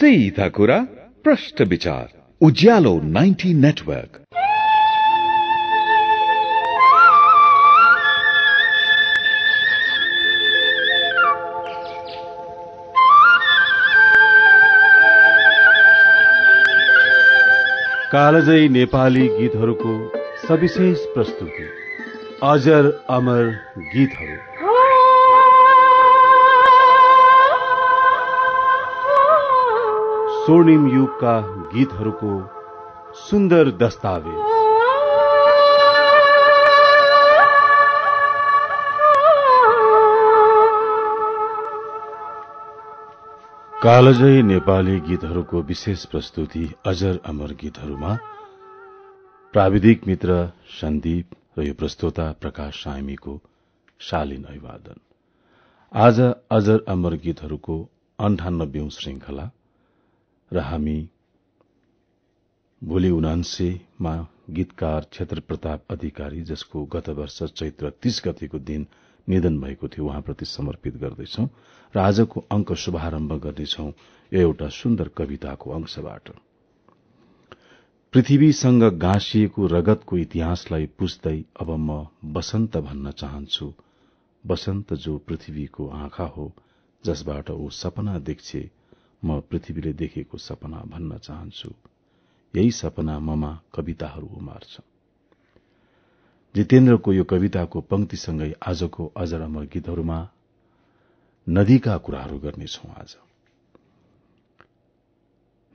सीधा कुरा प्रश्न विचार उज्यालो 90 नेटवर्क कालजयी नेपाली गीतहरूको सविशेष प्रस्तुति अजर अमर गीतहरू स्वर्णिम युगका गीतहरूको सुन्दर दस्तावेज। कालजयी नेपाली गीतहरूको विशेष प्रस्तुति अजर अमर गीतहरूमा। प्राविधिक मित्र सन्दीप र यो प्रस्तोता प्रकाश सामीको शालीन अभिवादन। आज अजर अमर गीतहरूको अन्ठानब्बे श्रृंखला र हामी भोलि उनान्सेमा गीतकार क्षेत्र प्रताप अधिकारी जसको गत वर्ष चैत्र तीस गतिको दिन निधन भएको थियो उहाँप्रति समर्पित गर्दैछौ र आजको अंक शुभारम्भ गर्नेछौ यो एउटा सुन्दर कविताको अंशबाट। पृथ्वीसँग गाँसिएको रगतको इतिहासलाई पुस्दै अब म वसन्त भन्न चाहन्छु। वसन्त जो पृथ्वीको आँखा हो जसबाट ऊ सपना देख्छे म पृथ्वीले देखेको सपना भन्न चाहन्छु। यही सपना ममा कविताहरू उमार्छ। जितेन्द्रको यो कविताको पंक्तिसँगै आजको अजर अमर गीतहरूमा नदीका कुराहरू गर्नेछौ आज।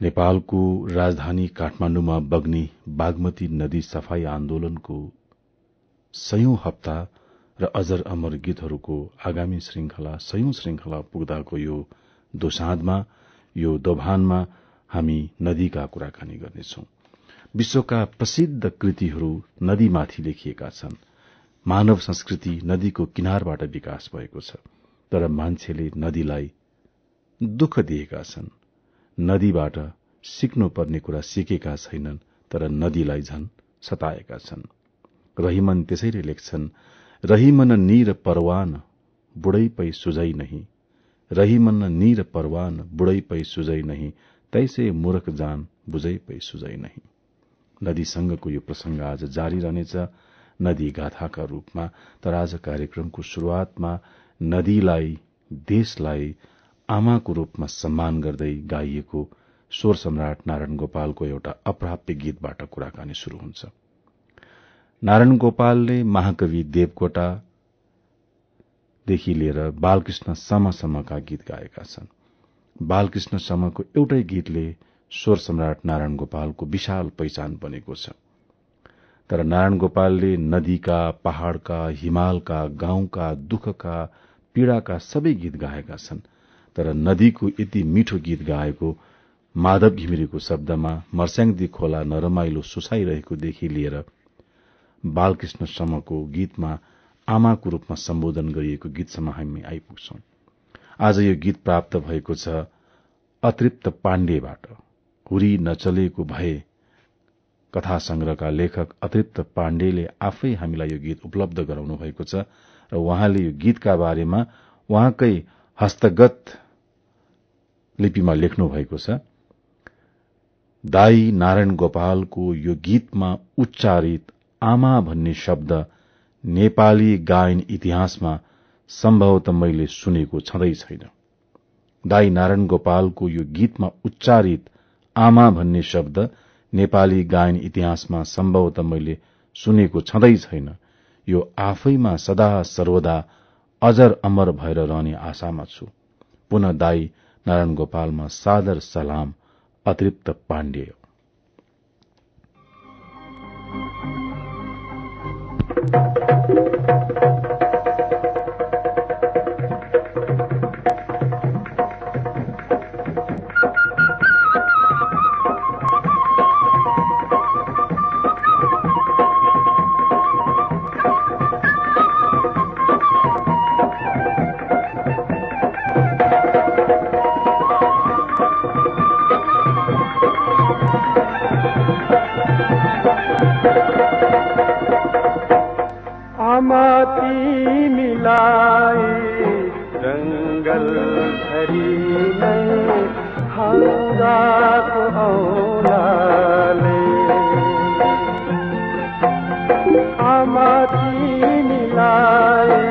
नेपालको राजधानी काठमाण्डुमा बग्ने बागमती नदी सफाई आन्दोलनको सयौं हप्ता र अजर अमर गीतहरूको आगामी श्रृंखला सयौं श्रृंखला पुग्दाको यो दोसाँधमा यो दोभानमा हामी नदीका कुराकानी गर्नेछौं। विश्वका प्रसिद्ध कृतिहरू नदीमाथि लेखिएका छन्। मानव संस्कृति नदीको किनारबाट विकास भएको छ तर मान्छेले नदीलाई दुःख दिएका छन्। नदीबाट सिक्नुपर्ने कुरा सिकेका छैनन् तर नदीलाई झन सताएका छन्। रहिमन त्यसैले लेख्छन् रहिमन निर परवान बुढै पै सुझै नहीं। रहिमन निर परवान बुढै पै सुझै नहीं। तैसे मूर्ख जान बुझै पै सुझै नहीं। नदीसँगको यो प्रसंग आज जारी रहनेछ। नदी गाथाका रूपमा तर आज कार्यक्रमको शुरूआतमा नदीलाई देशलाई आमाको रूपमा सम्मान गर्दै गाइएको स्वर सम्राट नारायण गोपालको एउटा अप्राप्य गीतबाट कुराकानी शुरू हुन्छ। नारायण गोपालले महाकवि देवकोटा देखि लिएर बालकृष्ण समसम्मका गीत गाएका छन्। बालकृष्ण समको एउटै गीतले स्वर सम्राट नारायण गोपालको विशाल पहिचान बनेको छ। तर नारायण गोपालले नदीका पहाड़का हिमालका गाउँका दुःखका पीड़ाका सबै गीत गाएका छन्। तर नदीको यति मिठो गीत गाएको माधव घिमिरेको शब्दमा मर्स्याङदी खोला नरमाइलो सुसाइरहेकोदेखि लिएर बालकृष्ण समको गीतमा आमाको रूपमा सम्बोधन गरिएको गीतसम्म हामी आइपुग्छौं। आज यो गीत प्राप्त भएको छ अतृप्त पाण्डेबाट। हुरी नचलेको भए कथा संग्रहका लेखक अतृप्त पाण्डेले आफै हामीलाई यो गीत उपलब्ध गराउनु भएको छ र उहाँले यो गीतका बारेमा उहाँकै हस्तगत लिपिमा लेख्नु भएको छ दाई नारायण गोपालको यो गीतमा उच्चारित आमा भन्ने शब्द नेपाली गायन इतिहासमा सम्भवत मैले सुनेको छँदै छैन। दाई नारायण गोपालको यो गीतमा उच्चारित आमा भन्ने शब्द नेपाली गायन इतिहासमा सम्भवत मैले सुनेको छँदै छैन। यो आफैमा सदा सर्वदा अजर अमर भएर रहने आशामा छु। पुनः दाई नारायण गोपालमा सादर सलाम अतिरिक्त पाण्डेय। Thank you. मिलाई जंगल भरी में हंगात औलाले आमाती मिलाई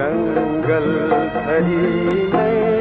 जंगल भरी में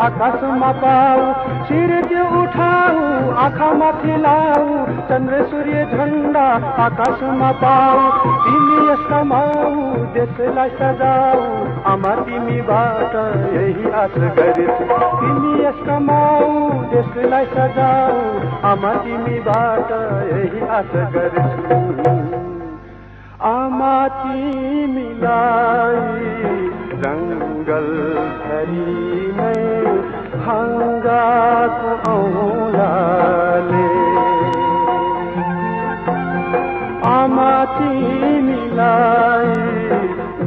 आकाशमा पाऊ त्यो उठाऊ आँखामा थिलाऊ चन्द्र सूर्य झन्डा आकाशमा पाऊ तिमी यसमा माऊ देशलाई सजाऊ आमा तिमीबाट यही आश गरेछु तिमी यसमा माऊ देशलाई सजाऊ आमा तिमीबाट यही आश गरेछु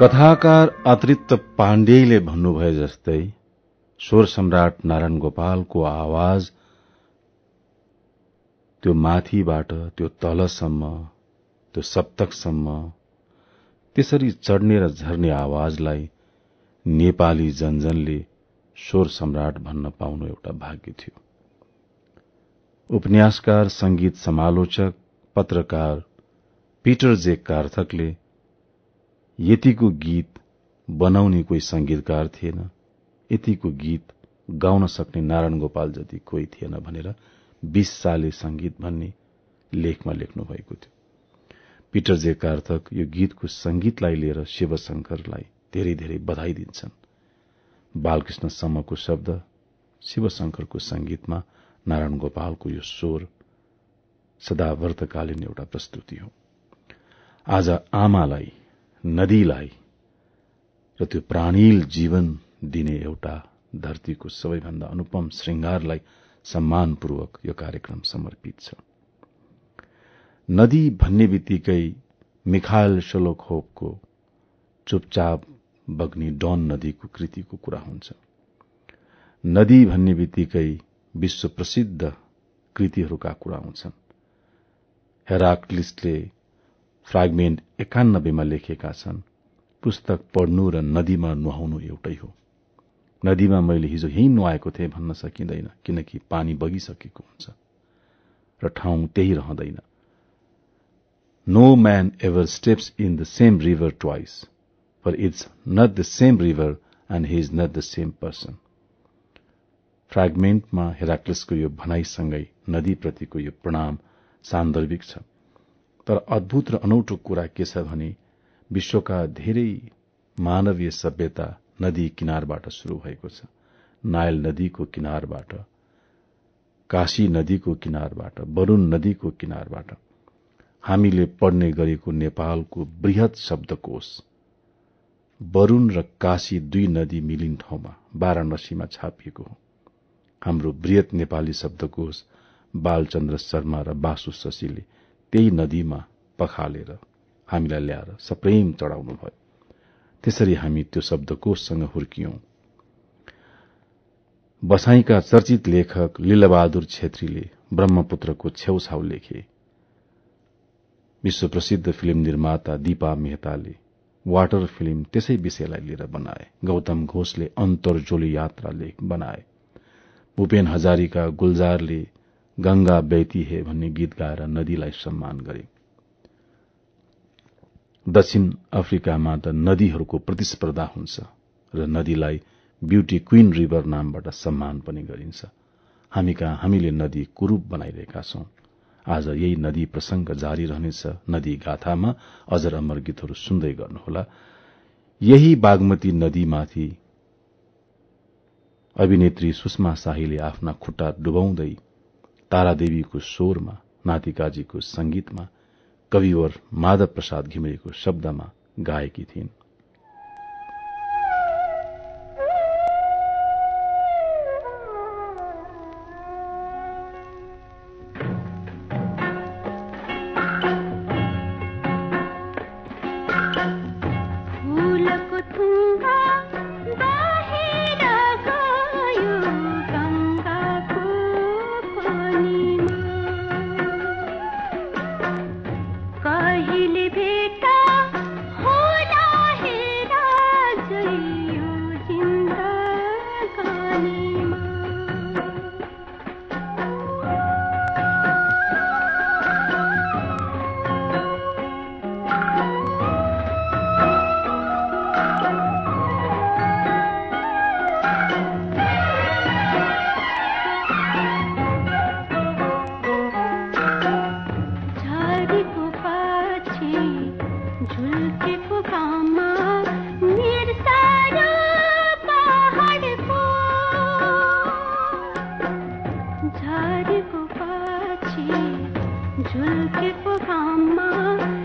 कथाकार अतिरिक्त पाण्डेले भन्नुभए जस्तै स्वर सम्राट नारायण गोपालको आवाज त्यो माथिबाट त्यो तलसम्म त्यो सप्तकसम्म त्यसरी चढ्ने र झर्ने आवाजलाई नेपाली जनजनले स्वर सम्राट भन्न पाउनु एउटा भाग्य थियो। उपन्यासकार संगीत समालोचक पत्रकार पीटर जे कार्थकले यतिको गीत बनाउने कोही संगीतकार थिएन यतिको गीत गाउन सक्ने नारायण गोपाल जति कोही थिएन भनेर बीस साले संगीत भन्ने लेखमा लेख्नु भएको थियो। पीटर जे कार्थक यो गीतको संगीतलाई लिएर शिवशंकरलाई धेरै धेरै बधाई दिन्छन्। बालकृष्ण सम्मको शब्द शिवशंकरको संगीतमा नारायण गोपालको यो स्वर सदावर्तकालीन एउटा प्रस्तुति हो। आज आमालाई नदीलाई र त्यो प्राणील जीवन दिने एउटा धरतीको सबैभन्दा अनुपम श्रृंगारलाई सम्मानपूर्वक यो कार्यक्रम समर्पित छ। नदी भन्ने बित्तिकै मिखायल शोलोखोपको चुपचाप बग्ने डन नदीको कृतिको कुरा हुन्छ। नदी भन्ने बित्तिकै विश्व प्रसिद्ध कृतिहरूका कुरा आउँछन् हेराक्लिसले फ्रागमेन्ट एकानब्बेमा लेखेका छन्। पुस्तक पढ्नु र नदीमा नुहाउनु एउटै हो। नदीमा मैले हिजो यहीँ नुहाएको थिएँ भन्न सकिँदैन किनकि पानी बगिसकेको हुन्छ र ठाउँ त्यही रहँदैन। No man ever steps in the same river twice for it's not the same river and he is not the same person फ्रेगमेन्टमा हेराक्लिसको यो भनाइसँगै नदीप्रतिको यो प्रणाम सान्दर्भिक छ। तर अद्भुत र अनौठो कुरा के छ भने विश्वका धेरै मानवीय सभ्यता नदी किनारबाट शुरू भएको छ। नायल नदीको किनारबाट काशी नदीको किनारबाट वरूण नदीको किनारबाट। हामीले पढ्ने गरेको नेपालको वृहत शब्दकोश वरूण र काशी दुई नदी मिलिन ठाउँमा वाराणसीमा छापिएको हो। हाम्रो वृहत नेपाली शब्दकोश बालचन्द्र शर्मा र बासु शशीले त्यही नदीमा पखालेर हामीलाई ल्याएर सप्रेम चढाउनु भयो। त्यसरी हामी त्यो शब्दकोशसँग हुर्कियौं। बसाईका चर्चित लेखक लीलबहादुर छेत्रीले ब्रह्मपुत्रको छेउछाउ लेखे। विश्व प्रसिद्ध फिल्म निर्माता दीपा मेहताले वाटर फिल्म त्यसै विषयलाई लिएर बनाए। गौतम घोषले अन्तर्जोली यात्रा लेख बनाए। भूपेन हजारीका गुलजारले गंगा बैती हे भन्ने गीत गाएर नदीलाई सम्मान गरे। दक्षिण अफ्रिकामा त नदीहरूको प्रतिस्पर्धा हुन्छ र नदीलाई ब्यूटी क्वीन रिभर नामबाट सम्मान पनि गरिन्छ। हामी कहाँ हामीले नदी कुरूप बनाइरहेका छौं। आज यही नदी प्रसंग जारी रहनेछ। नदी गाथामा अजर अमर गीतहरू सुन्दै गर्नुहोला। यही बागमती नदीमाथि अभिनेत्री सुषमा शाहीले आफ्ना खुट्टा डुबाउँदै तारादेवीको स्वरमा नातिकाजीको संगीतमा कविवर माधव प्रसाद घिमिरेको शब्दमा गाएकी थिइन्। रात ममलाई हेर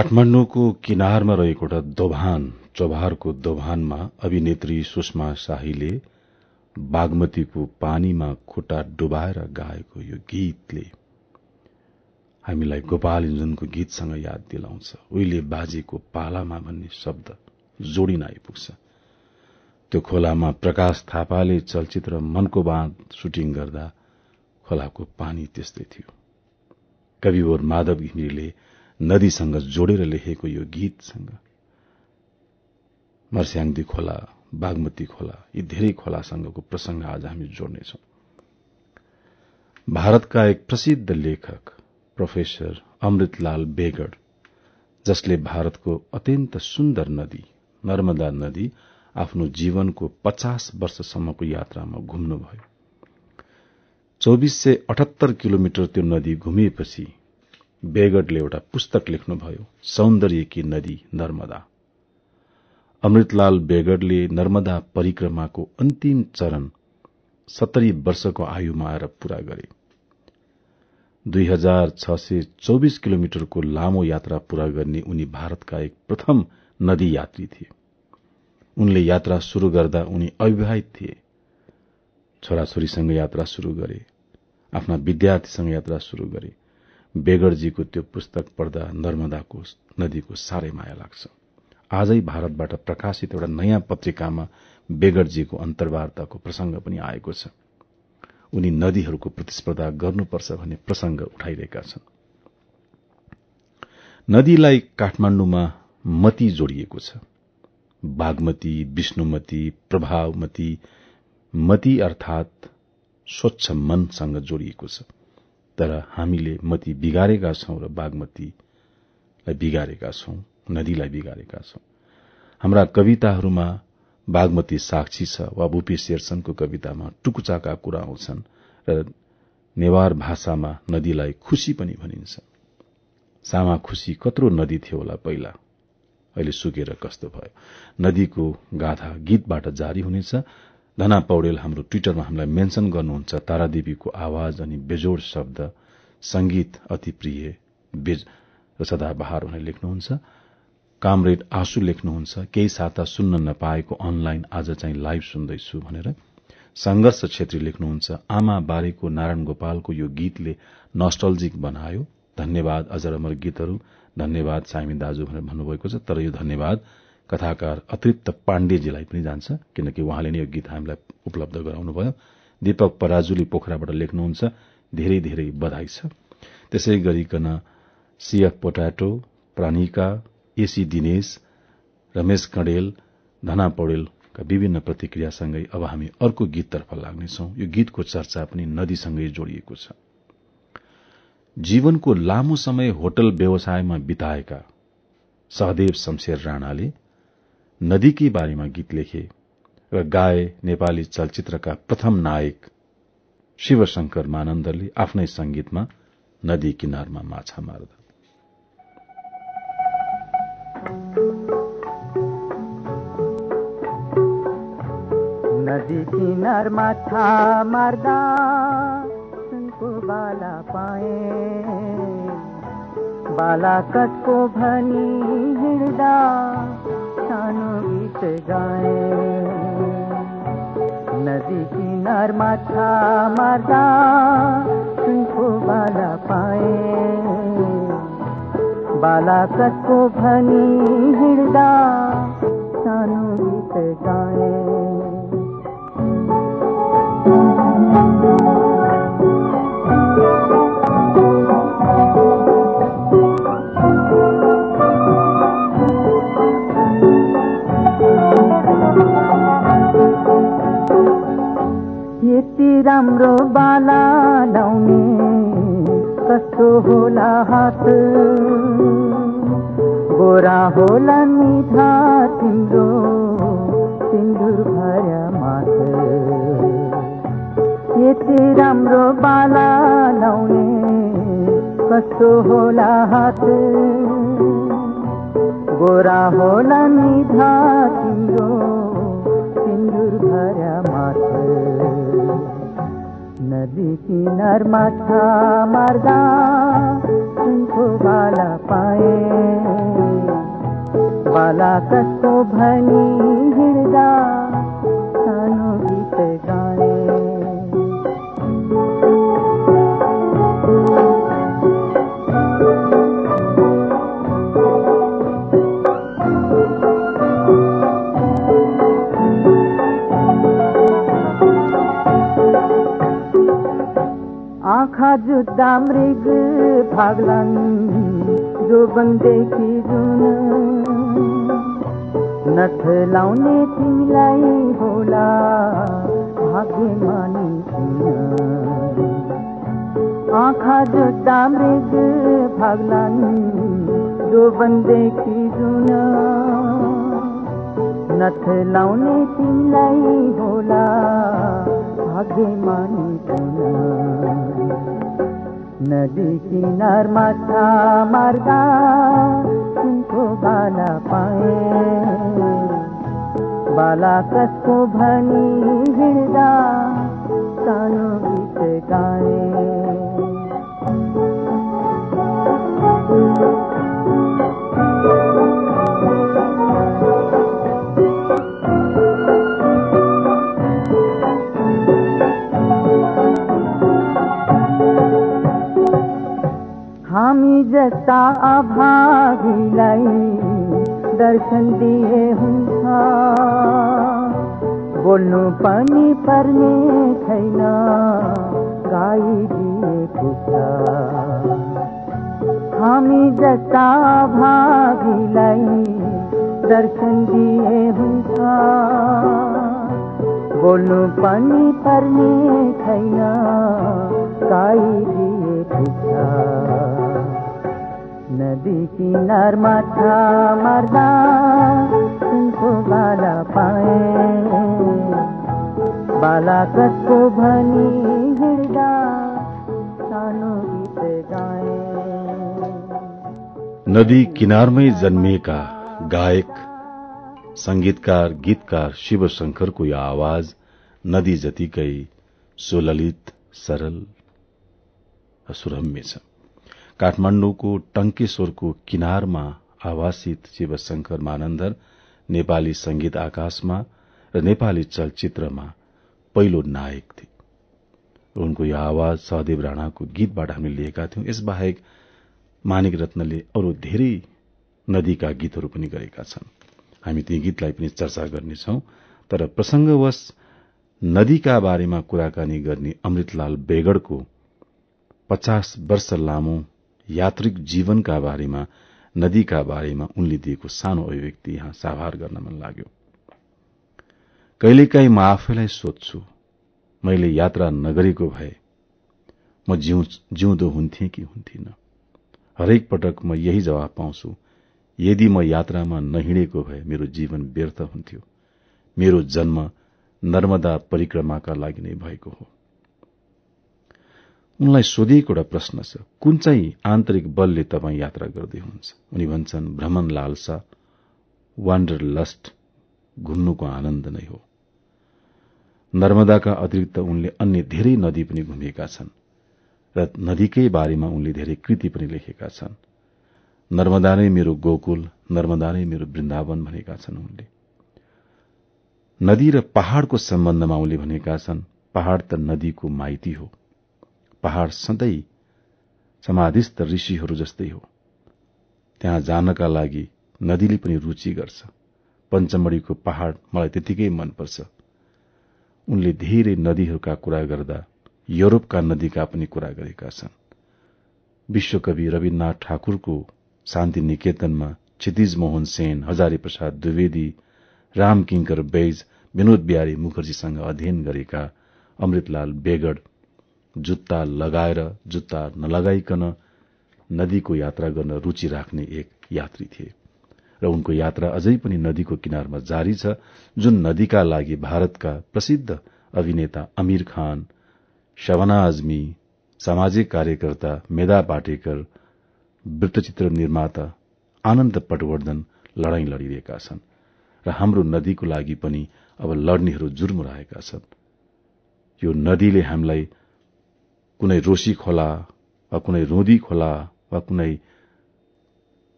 काठमाण्डुको किनारमा रहेको एउटा दोभान चौभारको दोभानमा अभिनेत्री सुषमा शाहीले बागमतीको पानीमा खुट्टा डुबाएर गाएको यो गीतले हामीलाई गोपाल इन्जनको गीतसँग याद दिलाउँछ। उहिले बाजेको पालामा भन्ने शब्द जोडिन आइपुग्छ। त्यो खोलामा प्रकाश थापाले चलचित्र मनको बाँध सुटिङ गर्दा खोलाको पानी त्यस्तै थियो। कविवर माधव घिमिरेले नदीसँग जोडेर लेखेको यो गीतसँग। मर्स्याङदी खोला बागमती खोला यी धेरै खोलासँगको प्रसंग आज हामी जोड्नेछौं। भारतका एक प्रसिद्ध लेखक प्रोफेसर अमृतलाल बेगड जसले भारतको अत्यन्त सुन्दर नदी नर्मदा नदी आफ्नो जीवनको पचास वर्षसम्मको यात्रामा घुम्नुभयो। चौबिस सय अठहत्तर किलोमिटर त्यो नदी घुमिएपछि बेगडले एउटा पुस्तक लेख्नुभयो सौन्दर्य कि नदी नर्मदा। अमृतलाल बेगडले नर्मदा परिक्रमाको अन्तिम चरण सत्तरी वर्षको आयुमा आएर पूरा गरे। दुई हजार छ सय चौबिस किलोमिटरको लामो यात्रा पूरा गर्ने उनी भारतका एक प्रथम नदी यात्री थिए। उनले यात्रा शुरू गर्दा उनी अविवाहित थिए। छोराछोरीसँग यात्रा शुरू गरे आफ्ना विद्यार्थीसँग यात्रा शुरू गरे। बेगरजीको त्यो पुस्तक पढ्दा नर्मदाको नदीको साह्रै माया लाग्छ। आजै भारतबाट प्रकाशित एउटा नयाँ पत्रिकामा बेगरजीको अन्तर्वार्ताको प्रसंग पनि आएको छ। उनी नदीहरूको प्रतिस्पर्धा गर्नुपर्छ भन्ने प्रसंग उठाइरहेका छन्। नदीलाई काठमाण्डुमा मती जोडिएको छ। बागमती विष्णुमती प्रभावमती मती अर्थात स्वच्छ मनसँग जोडिएको छ। तर हामीले मती बिगारेका छौं र बागमतीलाई बिगारेका छौं नदीलाई बिगारेका छौं। हाम्रा कविताहरूमा बागमती साक्षी छ वा भूपी शेरसनको कवितामा टुकुचाका कुरा आउँछन् र नेवार भाषामा नदीलाई खुशी पनि भनिन्छ। सामा खुशी कत्रो नदी थियो होला पहिला। अहिले सुकेर कस्तो भयो? नदीको गाथा गीतबाट जारी हुनेछ धना पौडेल हाम्रो ट्विटरमा हामीलाई मेन्सन गर्नुहुन्छ। तारादेवीको आवाज अनि बेजोड शब्द संगीत अति प्रिय र सदाबहार भनेर लेख्नुहुन्छ। कामरेड आँसु लेख्नुहुन्छ केही साता सुन्न नपाएको अनलाइन आज चाहिँ लाइभ सुन्दैछु भनेर। संघर्ष छेत्री लेख्नुहुन्छ आमा बारेको नारायण गोपालको यो गीतले नस्टल्जिक बनायो। धन्यवाद अजर अमर गीतहरू धन्यवाद सामी दाजु भनेर भन्नुभएको छ तर यो धन्यवाद कथाकार अतिरिक्त पाण्डेजीलाई पनि जान्छ किनकि उहाँले नै यो गीत हामीलाई उपलब्ध गराउनुभयो। दीपक पराजुली पोखराबाट लेख्नुहुन्छ धेरै धेरै बधाई छ। त्यसै गरिकन सीएफ पोटाटो प्राणिका एसी दिनेश रमेश कडेल धना पौडेलका विभिन्न प्रतिक्रियासँगै अब हामी अर्को गीततर्फ लाग्नेछौ। यो गीतको चर्चा पनि नदीसँगै जोडिएको छ। जीवनको लामो समय होटल व्यवसायमा बिताएका सहदेव शमशेर राणाले नदीकै बारेमा गीत लेखे र गाए नेपाली चलचित्रका प्रथम नायक शिवशंकर मानन्दरले आफ्नै संगीतमा नदी किनारमा माछा मार्दा। नदी किनार माछा मार्दा सुनको बाला पाए। बाला कटको भनी हिँड्दा सानो गीत गाए नदी किनार माछा मार्दा सुनको बाला पाए। बाला कतको भनी हिँड्दा सानो गीत गाए राम्रो बाला लाउने कस्तो होला हात? गोरा होला निधा तिम्रो सिन्दुर भर्या माथ यति राम्रो बाला लाउने कस्तो होला हात? गोरा होला निधा तिम्रो सिन्दुर भर्या माथ नदी की नरमा था मर्दा तुमको बाला पाए। बाला कसो भनी हृदय जुत्ता मृग भाग्लान् जो बन्देखि जुन। नथ लाउने तिमीलाई होला भाग्यमानी आँखा जुत्ता मृग भाग्लान् जो बन्देखि जुन। नथ लाउने तिमीलाई होला भाग्यमानी नदी किनार माछा मार्दा सुनको बाला पाए। बाला कसको भनी हिँड्दा सानो गीत गाए। हामी जस्ता अभावीलाई दर्शन दिए हुन्छ बोल्नु पनि पर्ने छैन गाइदिएको छ हामी जस्ता अभावीलाई दर्शन दिए हुन्छ बोल्नु पनि पर्ने छैन गाइदिएको छ नदी किनार माछा मार्दा सुनको बाला पाए। बाला कसको भनी हिँड्दा सानो गीत गाए। नदी किनारमै जन्मिएका गायक संगीतकार गीतकार शिव शंकरको यो आवाज नदी जतिकै सुललित सरल सुरम्य छ। काठमाडौँको टंकेश्वरको किनारमा आवासित शिवशंकर मानन्दर नेपाली संगीत आकाशमा र नेपाली चलचित्रमा पहिलो नायक थिए। उनको यो आवाज सहदेव राणाको गीतबाट हामीले लिएका थियौं। यसबाहेक मानिक रत्नले अरू धेरै नदीका गीतहरू पनि गरेका छन्। हामी ती गीतलाई पनि चर्चा गर्नेछौ तर प्रसंगवश नदीका बारेमा कुराकानी गर्ने अमृतलाल बेगड़को पचास वर्ष लामो यात्रिक जीवनका बारेमा नदीका बारेमा उनले दिएको सानो अभिव्यक्ति यहाँ साभार गर्न मन लाग्यो। कहिलेकाहीँ म आफैलाई सोध्छु मैले यात्रा नगरेको भए म जिउँदो हुन्थे कि हुन्थिन? हरेक पटक म यही जवाब पाउँछु यदि म यात्रामा नहिँडेको भए मेरो जीवन व्यर्थ हुन्थ्यो। मेरो जन्म नर्मदा परिक्रमाका लागि नै भएको हो। उनलाई सोधिएको एउटा प्रश्न छ कुन चाहिँ आन्तरिक बलले तपाईँ यात्रा गर्दै हुनुहुन्छ? उनी भन्छन् भ्रमण लालसा वान्डर लस्ट घुम्नुको आनन्द नै हो। नर्मदाका अतिरिक्त उनले अन्य धेरै नदी पनि घुमेका छन् र नदीकै बारेमा उनले धेरै कृति पनि लेखेका छन्। नर्मदा नै मेरो गोकुल नर्मदा नै मेरो वृन्दावन भनेका छन् उनले। नदी र पहाड़को सम्बन्धमा उनले भनेका छन् पहाड़ त नदीको माइती हो। पहाड़ सधैँ समाधिस्थ ऋषिहरू जस्तै हो। त्यहाँ जानका लागि नदीले पनि रुचि गर्छ। पञ्चमढ़ीको पहाड़ मलाई त्यतिकै मनपर्छ। उनले धेरै नदीहरूका कुरा गर्दा युरोपका नदीका पनि कुरा गरेका छन्। विश्वकवि रविन्द्रनाथ ठाकुरको शान्ति निकेतनमा क्षितिज मोहन सेन हजारी प्रसाद द्विवेदी राम किंकर बैज विनोद बिहारी मुखर्जीसँग अध्ययन गरेका अमृतलाल बेगड़ जुत्ता लगाएर जुत्ता नलगाइकन नदीको यात्रा गर्न रूचि राख्ने एक यात्री थिए। र उनको यात्रा अझै पनि नदीको किनारमा जारी छ जुन नदीका लागि भारतका प्रसिद्ध अभिनेता अमीर खान शवना आजमी सामाजिक कार्यकर्ता मेधा पाटेकर वृत्तचित्र निर्माता आनन्द पटवर्धन लड़ाई लड़िरहेका छन्। र हाम्रो नदीको लागि पनि अब लड्नेहरू जुर्मुरहेका छन्। यो नदीले हामीलाई कुनै रोशी खोला वा कुनै रोदी खोला वा कुनै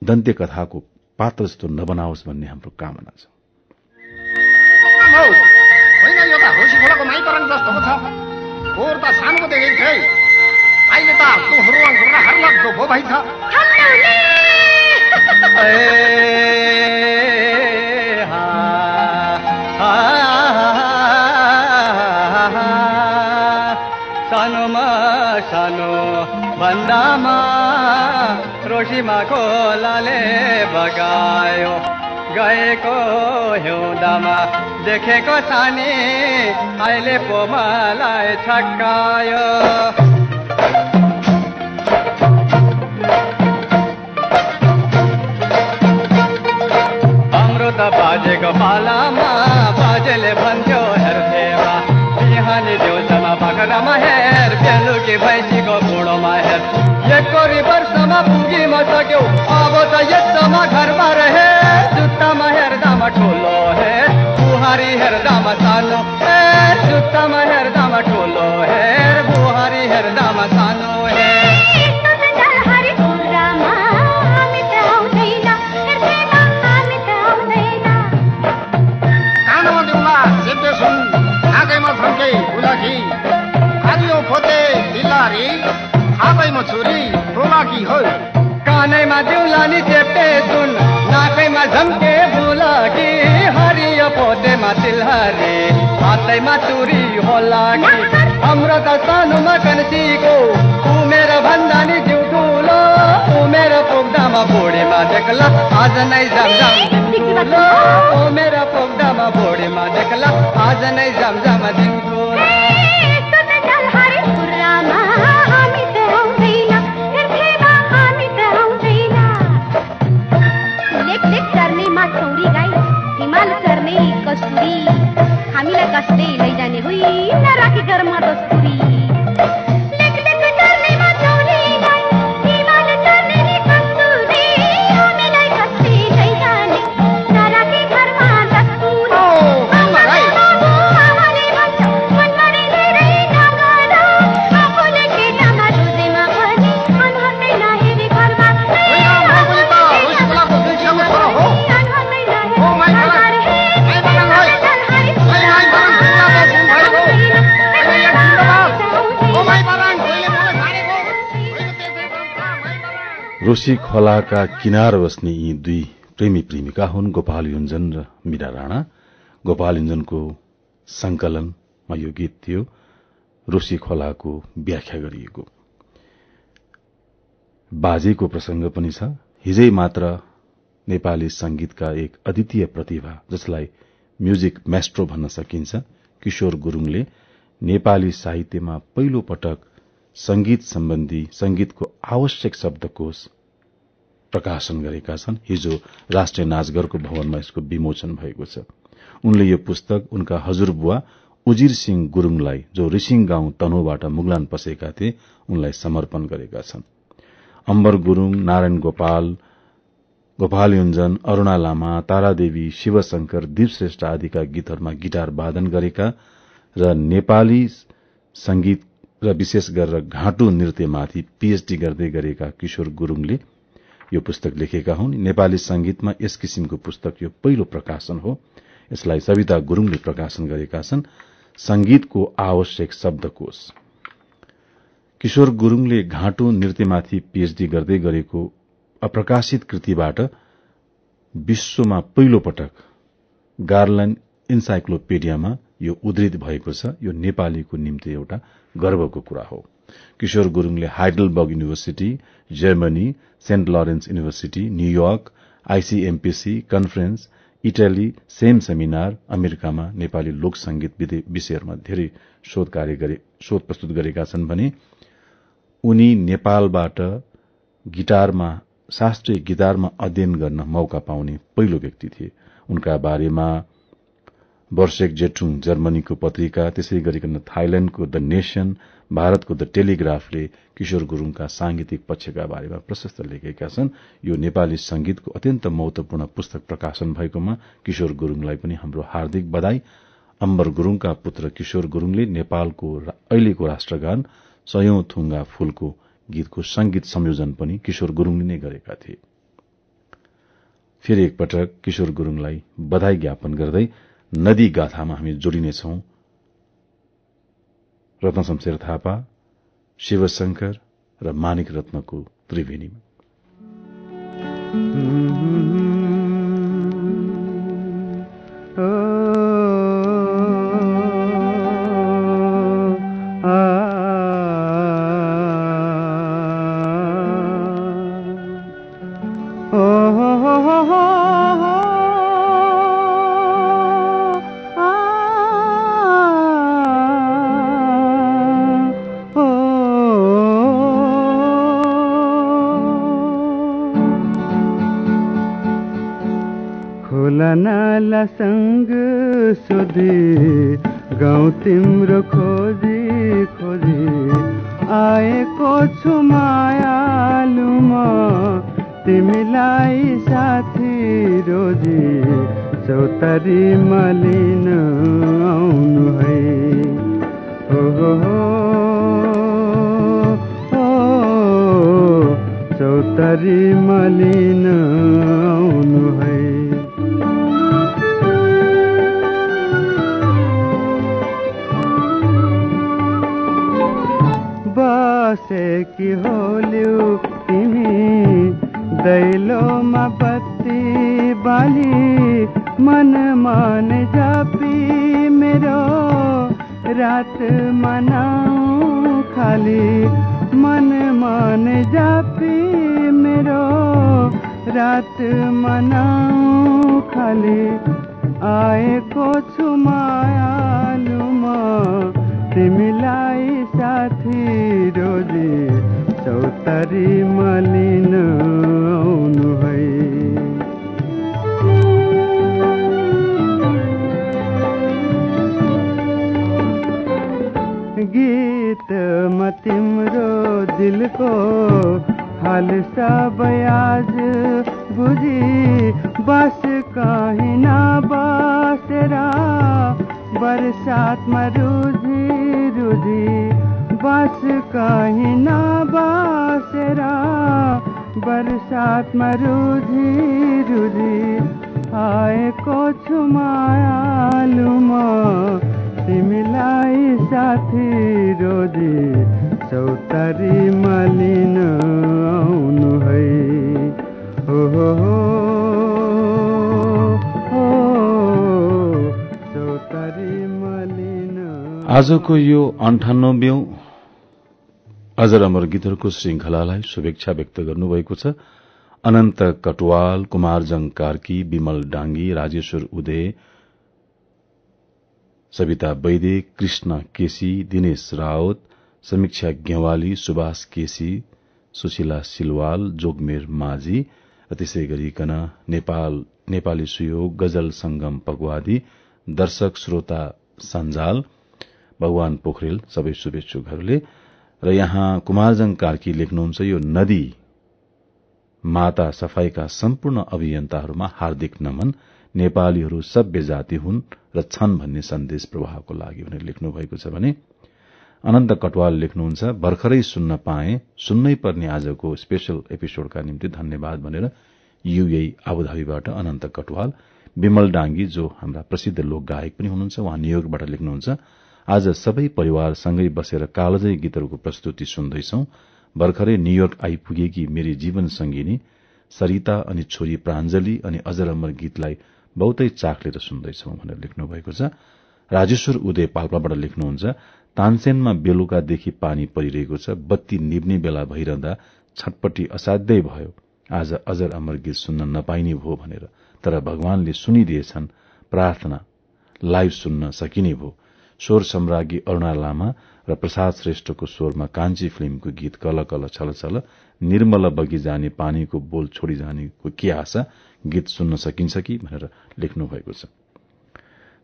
दन्त्य कथाको पात्र जस्तो नबनाओस् भन्ने हाम्रो कामना छ। हौ। होइन रोसीमा खोलाले बगायो। गएको हिउँदामा देखेको सानी अहिले पो मलाई छक्कायो। अमृत बाजेको पालामा बाजेले भन्थ्यो हेर्थेमा बिहानी दिउँसोमा बाख्रामा हेर बेलुकी भैँसीको बुढोमा हेर एककोरी वर्षमा पुगिन सक्यो अब त यस्तोमा घरमा रहे। जुत्तामा हेर्दामा ठुलो हेर बुहारी हेर्दामा सानो हेर जुत्तामा हेर्दामा ठुलो हेर बुहारी हेर्दामा सानो हेर बिलारी हातैमा छुरी ठोलाकी हो कानैमा दिउलानी चेप्टे सुन। नाकैमा झम्के बुलाकी हरियो पोतेमा तिलहरी। हातैमा चुरी होला कि हाम्रो त सानोमा कन्सीको उमेर भन्दा नि जिउ ठुलो। उमेर पुग्दामा बुढीमा देख्ला। आज नै ठुलो उमेर पुग्दामा बुढीमा देख्ला। आज नै जाम जिउ ठुलो कश्ती ले जाने हुई नरा की गर्मा दस्तूरी रोशी खोलाका किनार बस्ने यी दुई प्रेमी प्रेमिका हुन् गोपाल युञ्जन र मीरा राणा। गोपाल युञ्जनको संकलनमा यो गीत थियो रोशी खोलाको व्याख्या गरिएको। बाजेको प्रसंग पनि छ। हिजै मात्र नेपाली संगीतका एक अद्वितीय प्रतिभा जसलाई म्युजिक म्यास्ट्रो भन्न सकिन्छ किशोर गुरूङले नेपाली साहित्यमा पहिलो पटक संगीत सम्बन्धी संगीतको आवश्यक शब्दकोश प्रकाशन गरेका छन्। हिजो राष्ट्रिय नाचघरको भवनमा यसको विमोचन भएको छ। उनले यो पुस्तक उनका हजुरबुवा उजिर सिंह गुरूङलाई जो रिसिङ गाउँ तनहुबाट मुगलान पसेका थिए उनलाई समर्पण गरेका छन्। अम्बर गुरूङ नारायण गोपाल गोपाल युञ्जन अरूणा लामा तारादेवी शिवशंकर दीपश्रेष्ठ आदिका गीतहरूमा गिटार वादन गरेका र नेपाली संगीत र विशेष गरेर घाँटु नृत्यमाथि पीएचडी गर्दै गरेका किशोर गुरूङले यो पुस्तक लेखेका हुन्। नेपाली संगीतमा यस किसिमको पुस्तक यो पहिलो प्रकाशन हो। यसलाई सविता गुरूङले प्रकाशन गरेका छन्। संगीतको आवश्यक शब्दकोश। किशोर गुरूङले घाँटो नृत्यमाथि पीएचडी गर्दै गरेको अप्रकाशित कृतिबाट विश्वमा पहिलो पटक गार्लन इन्साइक्लोपीडियामा यो उद्धृत भएको छ। यो नेपालीको निम्ति एउटा गर्वको कुरा हो। किशोर गुरूङले Heidelberg university Germany Saint Lawrence university New York ICMPC conference Italy same seminar अमेरिकामा नेपाली लोक संगीत विषयहरूमा धेरै शोध प्रस्तुत गरेका छन् भने उनी नेपालबाट गिटारमा शास्त्रीय गिटारमा अध्ययन गर्न मौका पाउने पहिलो व्यक्ति थिए। उनका बारेमा वर्षेक जेठुङ जर्मनीको पत्रिका त्यसै गरिकन थाइल्याण्डको द नेशन भारतको द टेलिग्राफले किशोर गुरूङका सांगीतिक पक्षका बारेमा प्रशस्त लेखेका छन्। यो नेपाली संगीतको अत्यन्त महत्वपूर्ण पुस्तक प्रकाशन भएकोमा किशोर गुरूङलाई पनि हाम्रो हार्दिक बधाई। अम्बर गुरूङका पुत्र किशोर गुरूङले नेपालको अहिलेको राष्ट्रगान सयौं थुङ्गा फूलको गीतको संगीत संयोजन पनि किशोर गुरूङले नै गरेका थिए। फेरि एकपटक किशोर गुरूङलाई बधाई ज्ञापन गर्दै नदी गाथामा हामी जोडिनेछौ। रत्न शमशेर थापा शिवशंकर र मानिक रत्नको त्रिवेणीमा। सँग सोधी गाउँ तिम्रो खोजी खोजी। आएको छु मायालु म तिमीलाई साथी रोजी। चौतारी मलिन आउनु हो हो चौतारी मलिन आउनु है। कि होल्यौ तिमी दैलोमा बत्ती बाली, मन मन जापी मेरो, रात मनाऊ खाली, मन मन जापी मेरो, रात मनाऊ खाली आएको छु मायालुमा तिमीलाई साथी रोजी चौतारी मलिन आउनु है। गीतमा तिम्रो दिलको हाल सबै आज बुझी बस कहीँ नबसेर बरसातमा रुझी रुझी बस कहीँ नबसेर बरसातमा रुझी रुझी आएको छु मायालुमा तिमीलाई साथी रोजी चौतारी मलिन आउनु हो। हो हो हो। आजको यो अन्ठानब्बे अजर अमर गीतहरूको श्रृंखलालाई शुभेच्छा व्यक्त गर्नुभएको छ। अनन्त कटवाल कुमारजङ कार्की विमल डाङ्गी राजेश्वर उदय सविता वैदे कृष्ण केसी दिनेश रावत समीक्षा गेवाली सुभाष केसी सुशीला सिलवाल जोगमेर माझी र त्यसै गरिकन नेपाल नेपाली सुयोग गजल संगम पगवादी दर्शक श्रोता सञ्जाल भगवान पोखरेल सबै शुभेच्छुकहरूले। र यहाँ कुमारजङ कार्की लेख्नुहुन्छ यो नदी माता सफाईका सम्पूर्ण अभियन्ताहरूमा हार्दिक नमन। नेपालीहरू सभ्य जाति हुन् र छन् भन्ने सन्देश प्रवाहको लागि भनेर लेख्नु भएको छ भने अनन्त कटवाल लेख्नुहुन्छ भर्खरै सुन्न पाए सुन्नै पर्ने आजको स्पेशल एपिसोडका निम्ति धन्यवाद भनेर युए आबुधाबीबाट अनन्त कटवाल विमल डाङ्गी जो हाम्रा प्रसिद्ध लोक गायक पनि हुनुहुन्छ उहाँ न्यूयोर्कबाट लेख्नुहुन्छ। आज सबै परिवारसँगै बसेर कालजै गीतहरूको प्रस्तुति सुन्दैछौ। भर्खरै न्यूयोर्क आइपुगेकी मेरी जीवन संगिनी सरिता अनि छोरी प्राञ्जली अनि अजर अमर गीतलाई बहुतै चाख लिएर सुन्दैछौ भनेर लेख्नु भएको छ। राजेश्वर उदय पाल्पाबाट लेख्नुहुन्छ तानसेनमा बेलुकादेखि पानी परिरहेको छ बत्ती निप्ने बेला भइरहँदा छटपट्टि असाध्यै भयो। आज अजर अमर गीत सुन्न नपाइने भो भनेर तर भगवानले सुनिदिएछन् प्रार्थना लाइभ सुन्न सकिने भो। स्वर सम्राज्ञी अरूणा लामा र प्रसाद श्रेष्ठको स्वरमा कान्छी फिल्मको गीत कल कल छल छल निर्मल बगी जाने पानीको बोल छोडी जानेको के आशा गीत सुन्न सकिन्छ कि भनेर लेख्नु भएको छ।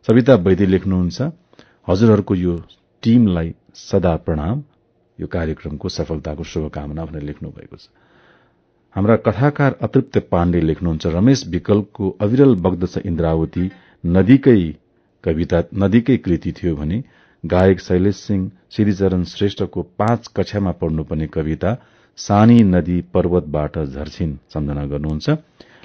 सविता वैद्य लेख्नुहुन्छ हजुरहरूको यो टीमलाई सदा प्रणाम यो कार्यक्रमको सफलताको शुभकामना भनेर लेख्नु भएको छ। हाम्रा कथाकार अतृप्त पाण्डे लेख्नुहुन्छ रमेश विकल्पको अविरल बग्दछ इन्द्रावती नदीकै कविता नदीकै कृति थियो भने गायक शैलेश सिंह श्रीचरण श्रेष्ठको पाँच कक्षामा पढ्नुपर्ने कविता सानी नदी पर्वतबाट झर्छिन् सम्झना गर्नुहुन्छ।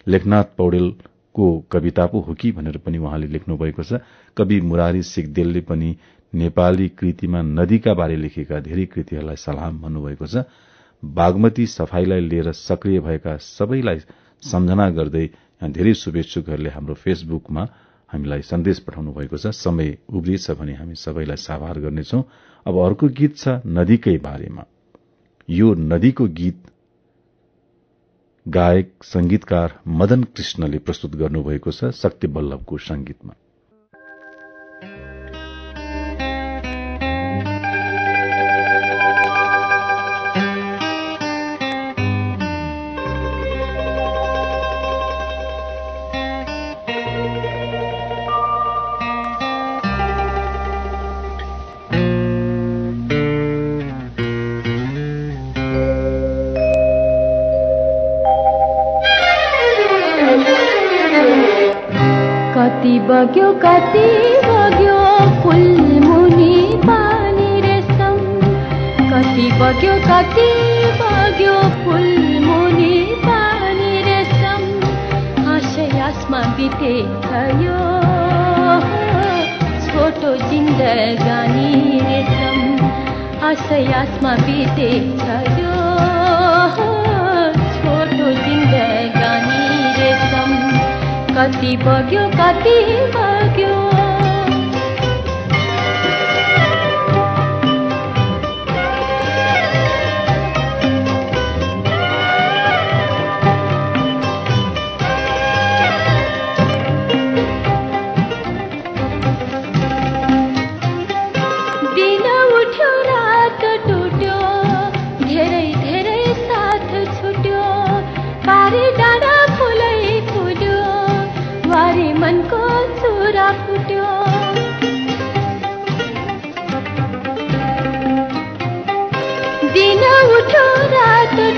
लेखनाथ पौडेलको कविता पो हो कि भनेर पनि उहाँले लेख्नु भएको छ। कवि मुरारी सिगदेलले पनि नेपाली कृतिमा नदीका बारे लेखेका धेरै कृतिहरूलाई सलाम भन्नुभएको छ। बागमती सफाईलाई लिएर सक्रिय भएका सबैलाई सम्झना गर्दै धेरै शुभेच्छुकहरूले हाम्रो फेसबुकमा हामीलाई सन्देश पठाउनु भएको छ। समय उब्रिएछ भने हामी सबैलाई साभार गर्नेछौ। अब अर्को गीत छ नदीकै बारेमा। यो नदीको गीत गायक संगीतकार मदन कृष्णले प्रस्तुत गर्नुभएको छ शक्ति बल्लभको संगीतमा आशय आसमा बिते यो छोटो जिन्दगानी रेशम कति बग्यो कति बग्यो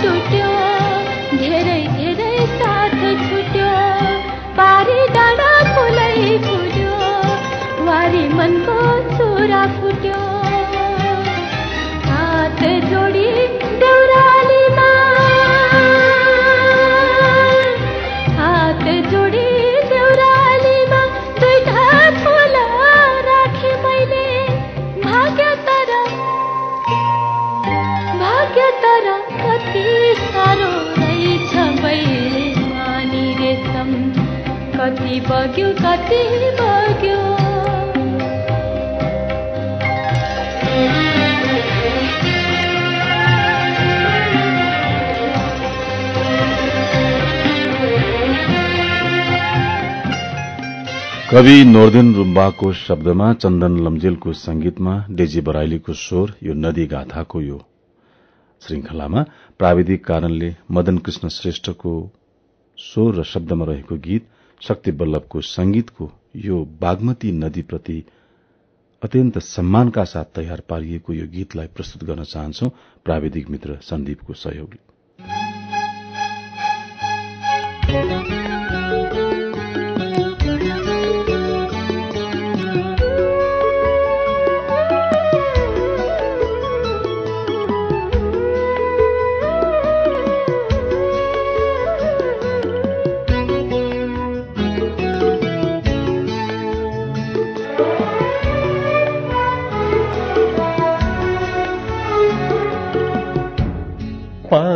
嘟嘟 कति बग्यो कति बग्यो। कवि नोर्देन रुम्बाको शब्दमा चन्दन लम्जेलको संगीतमा डेजी बराइलीको स्वर यो नदी गाथाको यो श्रृंखलामा प्राविधिक कारणले मदन कृष्ण श्रेष्ठको स्वर र शब्दमा रहेको गीत शक्ति बल्लभको संगीतको यो बागमती नदीप्रति अत्यन्त सम्मानका साथ तयार पारिएको यो गीतलाई प्रस्तुत गर्न चाहन्छौ प्राविधिक मित्र सन्दीपको सहयोगले।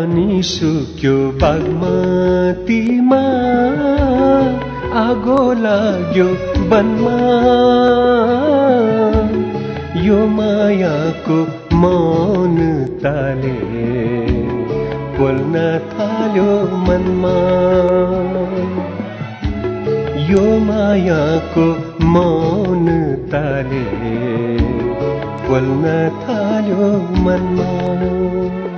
पानी सुक्यो बागमतीमा। आगो लाग्यो वनमा। यो मायाको मौन ताले बोल्न थाल्यो मनमा। यो मायाको मौन ताले बोल्न थाल्यो मनमा।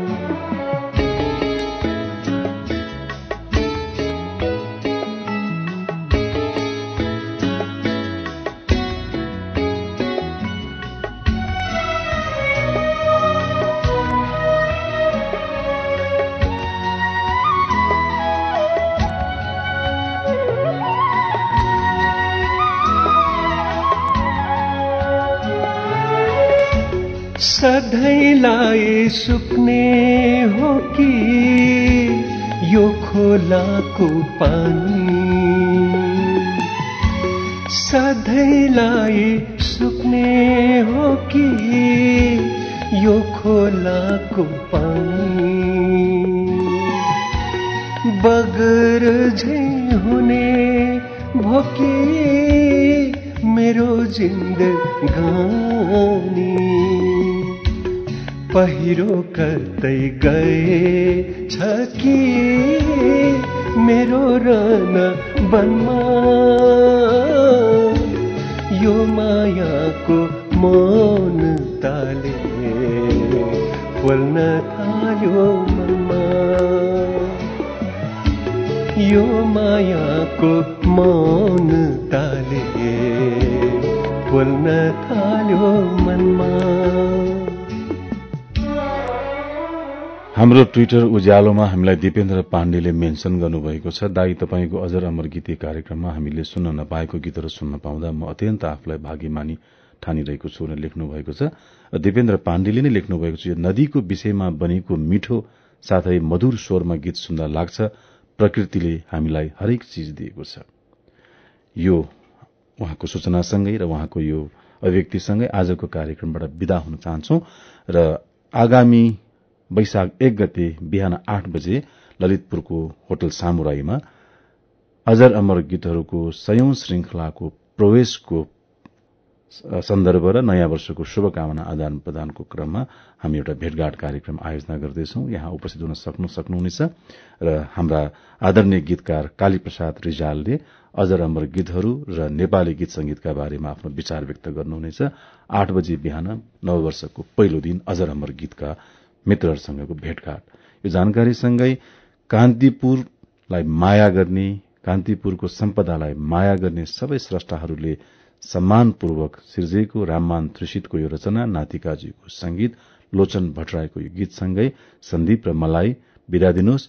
सधैँलाई सुक्ने हो कि यो खोलाको पानी। सधैँलाई सुक्ने हो कि यो खोलाको पानी। बगर झै हुने भोकी मेरो जिन्दगानी पहिरो कतै गए छ कि मेरो रन बनमा? यो मायाको मौन ताले फुल्न थाल्यो मनमा। यो मायाको मौन ताले फुल्न थाल्यो मनमा। हाम्रो ट्विटर उज्यालोमा हामीलाई दिपेन्द्र पाण्डेले मेन्सन गर्नुभएको छ दाई तपाईँको अजर अमर गीती कार्यक्रममा हामीले सुन्न नपाएको गीतहरू सुन्न पाउँदा म अत्यन्त आफूलाई भाग्यमानी ठानिरहेको छु भनेर लेख्नु भएको छ। दिपेन्द्र पाण्डेले नै लेख्नु भएको छ यो नदीको विषयमा बनेको मिठो साथै मधुर स्वरमा गीत सुन्दा लाग्छ प्रकृतिले हामीलाई हरेक चीज दिएको छ। यो उहाँको सूचनासँगै र उहाँको यो अभिव्यक्तिसँगै आजको कार्यक्रमबाट विदा हुन चाहन्छौ र आगामी वैशाख एक गते बिहान आठ बजे ललितपुरको होटल सामुराईमा अजर अमर गीतहरूको सयौं श्रृंखलाको प्रवेशको सन्दर्भ र नयाँ वर्षको शुभकामना आदान प्रदानको क्रममा हामी एउटा भेटघाट कार्यक्रम आयोजना गर्दैछौ। यहाँ उपस्थित हुन सक्नु सक्नुहुनेछ र हाम्रा आदरणीय गीतकार काली प्रसाद रिजालले अजर अमर गीतहरू र नेपाली गीत संगीतका बारेमा आफ्नो विचार व्यक्त गर्नुहुनेछ। आठ बजे बिहान नववर्षको पहिलो दिन अजर अमर गीतका मित्रहरूसँगको भेटघाट। यो जानकारीसँगै कान्तिपुरलाई माया गर्ने कान्तिपुरको सम्पदालाई माया गर्ने सबै स्रष्टाहरूले सम्मानपूर्वक सिर्जेको राममान त्रिषितको यो रचना नातिकाजीको संगीत लोचन भट्टराईको यो गीतसँगै सन्दीप र मलाई विदा दिनुहोस्।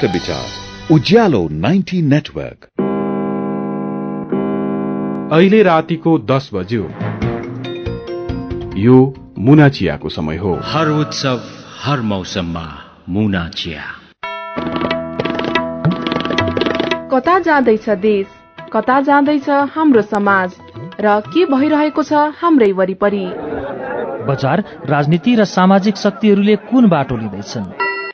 प्रश्न विचार उज्यालो 90 नेटवर्क अहिले रातिको दस बज्यो। यो मुना चियाको समय हो। हर उत्सव हर मौसममा मुना चिया कता जाँदैछ देश कता जाँदैछ हाम्रो समाज र के भइरहेको छ हाम्रै वरिपरि? बजार राजनीति र सामाजिक शक्तिहरूले कुन बाटो लिँदैछन्?